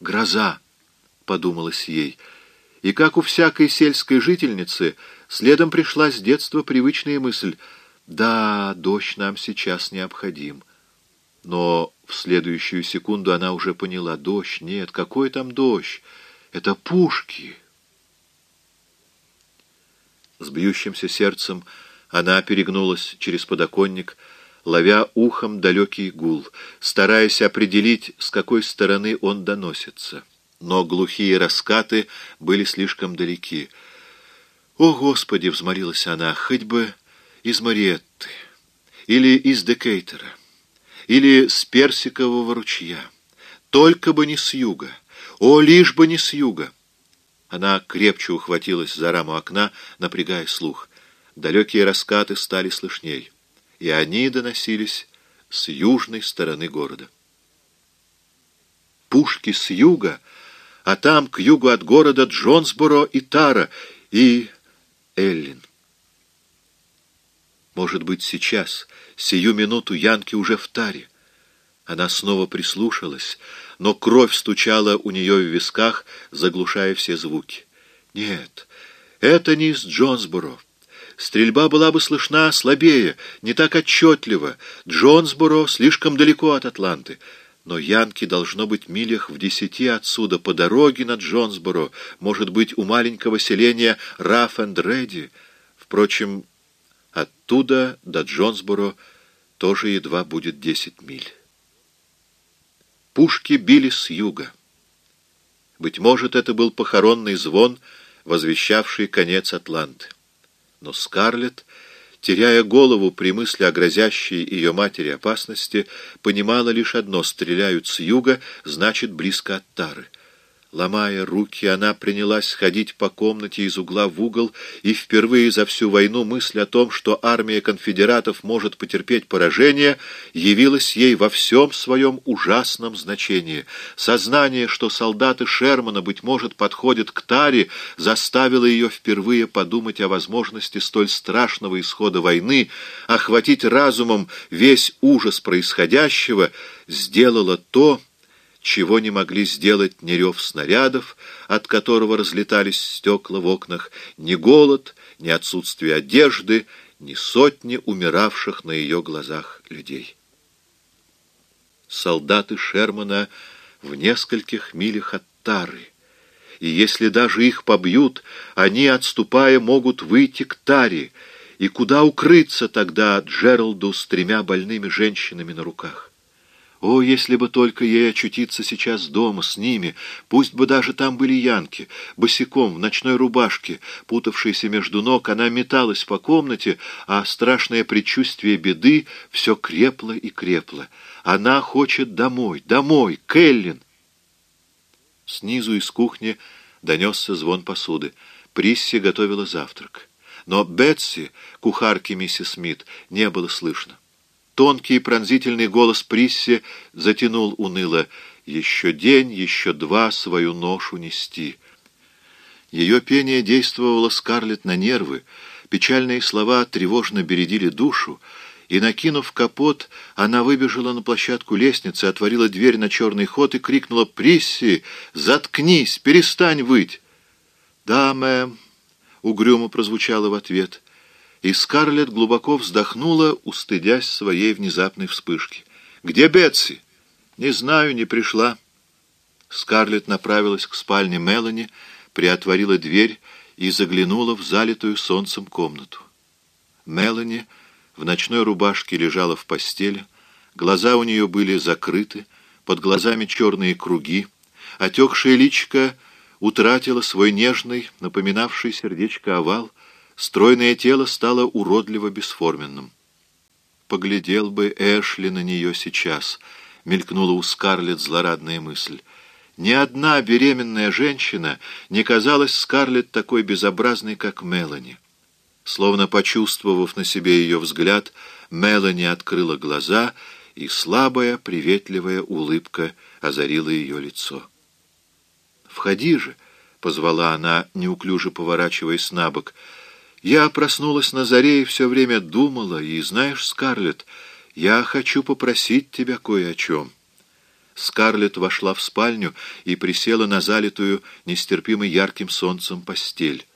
Гроза, подумалось ей. И как у всякой сельской жительницы, следом пришла с детства привычная мысль «Да, дождь нам сейчас необходим». Но в следующую секунду она уже поняла «Дождь? Нет, какой там дождь? Это пушки!» С бьющимся сердцем она перегнулась через подоконник, ловя ухом далекий гул, стараясь определить, с какой стороны он доносится. Но глухие раскаты были слишком далеки. «О, Господи!» — взмолилась она, — «хоть бы из Мариетты, или из Декейтера, или с Персикового ручья, только бы не с юга, о, лишь бы не с юга!» Она крепче ухватилась за раму окна, напрягая слух. Далекие раскаты стали слышней, и они доносились с южной стороны города. Пушки с юга, а там, к югу от города, Джонсборо и Тара, и Эллин. Может быть, сейчас, сию минуту, Янки уже в Таре. Она снова прислушалась, но кровь стучала у нее в висках, заглушая все звуки. Нет, это не из Джонсборо. Стрельба была бы слышна слабее, не так отчетливо. Джонсборо слишком далеко от Атланты. Но Янки должно быть милях в десяти отсюда, по дороге на Джонсборо, может быть, у маленького селения Раф-энд-Редди. Впрочем, оттуда до Джонсборо тоже едва будет десять миль. Пушки били с юга. Быть может, это был похоронный звон, возвещавший конец Атланты. Но Скарлетт, теряя голову при мысли о грозящей ее матери опасности, понимала лишь одно — стреляют с юга, значит, близко от Тары. Ломая руки, она принялась ходить по комнате из угла в угол, и впервые за всю войну мысль о том, что армия конфедератов может потерпеть поражение, явилась ей во всем своем ужасном значении. Сознание, что солдаты Шермана, быть может, подходят к Таре, заставило ее впервые подумать о возможности столь страшного исхода войны, охватить разумом весь ужас происходящего, сделала то, чего не могли сделать ни рев снарядов, от которого разлетались стекла в окнах, ни голод, ни отсутствие одежды, ни сотни умиравших на ее глазах людей. Солдаты Шермана в нескольких милях от Тары, и если даже их побьют, они, отступая, могут выйти к Таре, и куда укрыться тогда Джералду с тремя больными женщинами на руках? О, если бы только ей очутиться сейчас дома, с ними, пусть бы даже там были янки, босиком, в ночной рубашке, путавшейся между ног, она металась по комнате, а страшное предчувствие беды все крепло и крепло. Она хочет домой, домой, Келлин! Снизу из кухни донесся звон посуды. Присси готовила завтрак. Но Бетси, кухарки миссис Смит, не было слышно. Тонкий пронзительный голос Присси затянул уныло «Еще день, еще два свою ношу нести». Ее пение действовало Скарлетт на нервы, печальные слова тревожно бередили душу, и, накинув капот, она выбежала на площадку лестницы, отворила дверь на черный ход и крикнула «Присси, заткнись, перестань выть!» «Да, мэм», — угрюмо прозвучало в ответ — и Скарлетт глубоко вздохнула, устыдясь своей внезапной вспышки. «Где Бетси?» «Не знаю, не пришла». Скарлетт направилась к спальне Мелани, приотворила дверь и заглянула в залитую солнцем комнату. Мелани в ночной рубашке лежала в постели, глаза у нее были закрыты, под глазами черные круги, отекшая личка утратила свой нежный, напоминавший сердечко овал, Стройное тело стало уродливо бесформенным. Поглядел бы Эшли на нее сейчас, мелькнула у Скарлетт злорадная мысль. Ни одна беременная женщина не казалась Скарлетт такой безобразной, как Мелани. Словно почувствовав на себе ее взгляд, Мелани открыла глаза, и слабая, приветливая улыбка озарила ее лицо. «Входи же!» — позвала она, неуклюже поворачиваясь на бок — я проснулась на заре и все время думала, и знаешь, Скарлетт, я хочу попросить тебя кое о чем. Скарлетт вошла в спальню и присела на залитую нестерпимо ярким солнцем постель.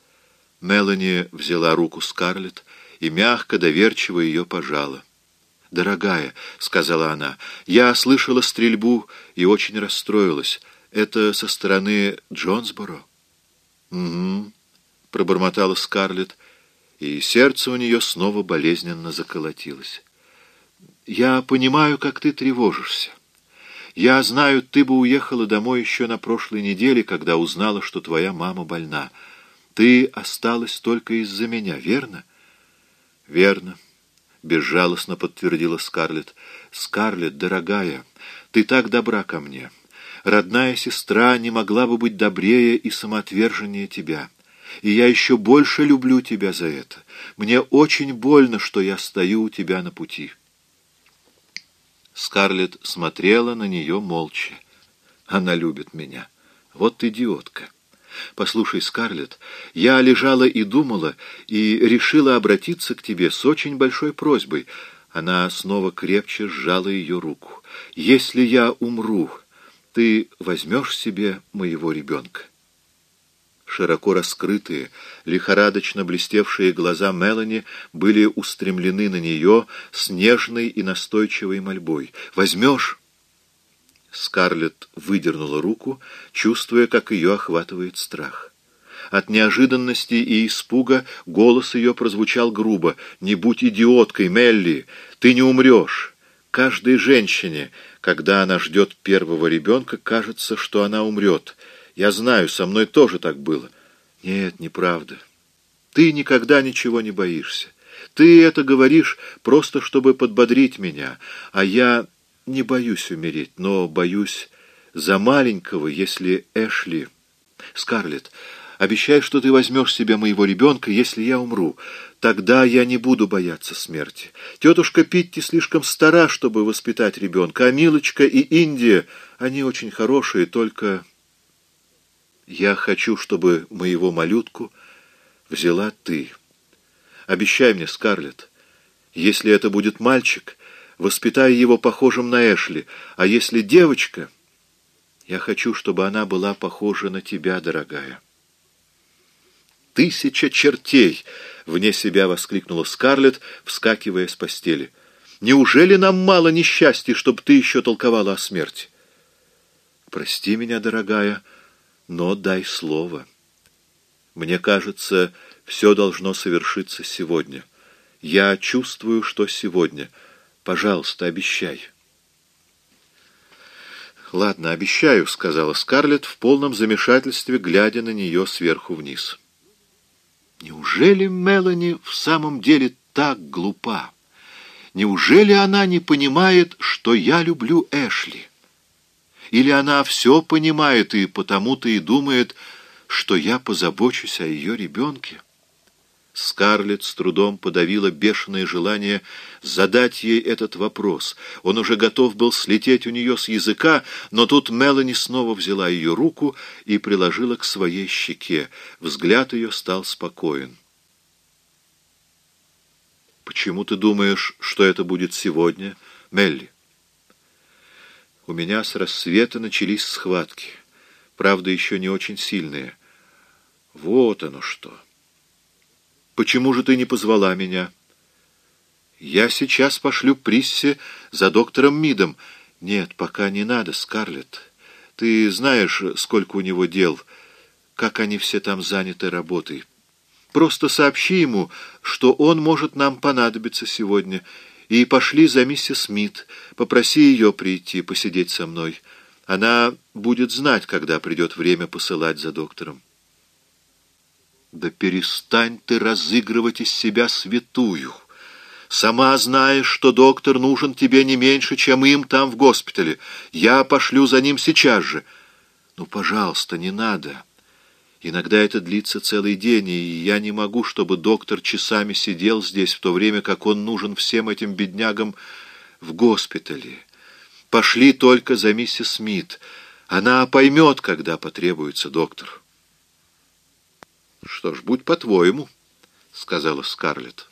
Мелани взяла руку Скарлетт и мягко, доверчиво ее пожала. «Дорогая», — сказала она, — «я слышала стрельбу и очень расстроилась. Это со стороны Джонсборо?» «Угу», — пробормотала Скарлетт, и сердце у нее снова болезненно заколотилось. «Я понимаю, как ты тревожишься. Я знаю, ты бы уехала домой еще на прошлой неделе, когда узнала, что твоя мама больна. Ты осталась только из-за меня, верно?» «Верно», — безжалостно подтвердила Скарлетт. «Скарлетт, дорогая, ты так добра ко мне. Родная сестра не могла бы быть добрее и самоотверженнее тебя» и я еще больше люблю тебя за это. Мне очень больно, что я стою у тебя на пути». Скарлетт смотрела на нее молча. Она любит меня. Вот идиотка. Послушай, Скарлетт, я лежала и думала, и решила обратиться к тебе с очень большой просьбой. Она снова крепче сжала ее руку. Если я умру, ты возьмешь себе моего ребенка. Широко раскрытые, лихорадочно блестевшие глаза Мелани были устремлены на нее с нежной и настойчивой мольбой. «Возьмешь?» Скарлетт выдернула руку, чувствуя, как ее охватывает страх. От неожиданности и испуга голос ее прозвучал грубо. «Не будь идиоткой, Мелли! Ты не умрешь!» Каждой женщине, когда она ждет первого ребенка, кажется, что она умрет — я знаю, со мной тоже так было. Нет, неправда. Ты никогда ничего не боишься. Ты это говоришь просто, чтобы подбодрить меня, а я не боюсь умереть, но боюсь за маленького, если Эшли... Скарлетт, обещай, что ты возьмешь себе моего ребенка, если я умру. Тогда я не буду бояться смерти. Тетушка Питти слишком стара, чтобы воспитать ребенка, а Милочка и Индия, они очень хорошие, только... Я хочу, чтобы моего малютку взяла ты. Обещай мне, Скарлетт, если это будет мальчик, воспитай его похожим на Эшли, а если девочка, я хочу, чтобы она была похожа на тебя, дорогая. «Тысяча чертей!» — вне себя воскликнула Скарлетт, вскакивая с постели. «Неужели нам мало несчастья, чтобы ты еще толковала о смерти?» «Прости меня, дорогая», — но дай слово. Мне кажется, все должно совершиться сегодня. Я чувствую, что сегодня. Пожалуйста, обещай. «Ладно, обещаю», — сказала Скарлетт в полном замешательстве, глядя на нее сверху вниз. «Неужели Мелани в самом деле так глупа? Неужели она не понимает, что я люблю Эшли?» Или она все понимает и потому-то и думает, что я позабочусь о ее ребенке? Скарлетт с трудом подавила бешеное желание задать ей этот вопрос. Он уже готов был слететь у нее с языка, но тут Мелани снова взяла ее руку и приложила к своей щеке. Взгляд ее стал спокоен. «Почему ты думаешь, что это будет сегодня, Мелли?» У меня с рассвета начались схватки. Правда, еще не очень сильные. Вот оно что. Почему же ты не позвала меня? Я сейчас пошлю Приссе за доктором Мидом. Нет, пока не надо, Скарлетт. Ты знаешь, сколько у него дел, как они все там заняты работой. Просто сообщи ему, что он может нам понадобиться сегодня, и пошли за миссис Смит. Попроси ее прийти, посидеть со мной. Она будет знать, когда придет время посылать за доктором. Да перестань ты разыгрывать из себя святую. Сама знаешь, что доктор нужен тебе не меньше, чем им там в госпитале. Я пошлю за ним сейчас же. Ну, пожалуйста, не надо. Иногда это длится целый день, и я не могу, чтобы доктор часами сидел здесь, в то время как он нужен всем этим беднягам в госпитале. Пошли только за миссис Смит. Она поймет, когда потребуется доктор. — Что ж, будь по-твоему, — сказала Скарлетт.